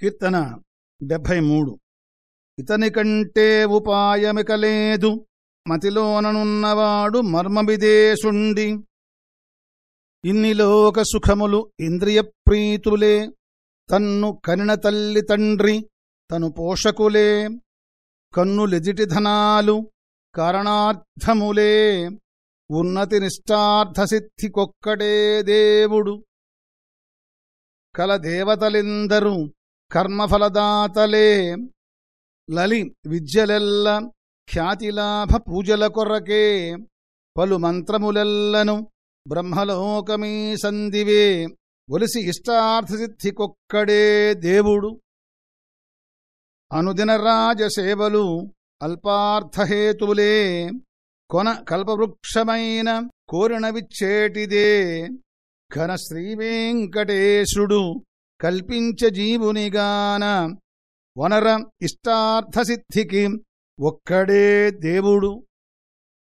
కీర్తన డెబ్భై మూడు. ఇతని కంటే ఉపాయమిక లేదు మతిలోననున్నవాడు మర్మవిదేశుండి. ఇన్నిలోక సుఖములు ఇంద్రియ ప్రీతులే తన్ను కనిన తల్లి తండ్రి తను పోషకులే. కన్నులెజిటి ధనాలు కారణార్థములే ఉన్నతి నిష్టార్థసిద్ధికొక్కడే దేవుడు. కల దేవతలిందరూ కర్మఫలదాతలే లలి విద్యలెల్ల ఖ్యాతిలాభ పూజల కొరకే పలు మంత్రములెల్లను బ్రహ్మలోకమీ సందివే ఒలిసి ఇష్టార్థసిద్ధికొక్కడే దేవుడు. అనుదిన రాజసేవలు అల్పార్థహేతులే కొన కల్పవృక్షమైన కోరినవిచ్చేటిదే. ఘన శ్రీవేంకటేశుడు కల్పించ జీవునిగాన వనర ఇష్టార్థసిద్ధికి ఒక్కడే దేవుడు.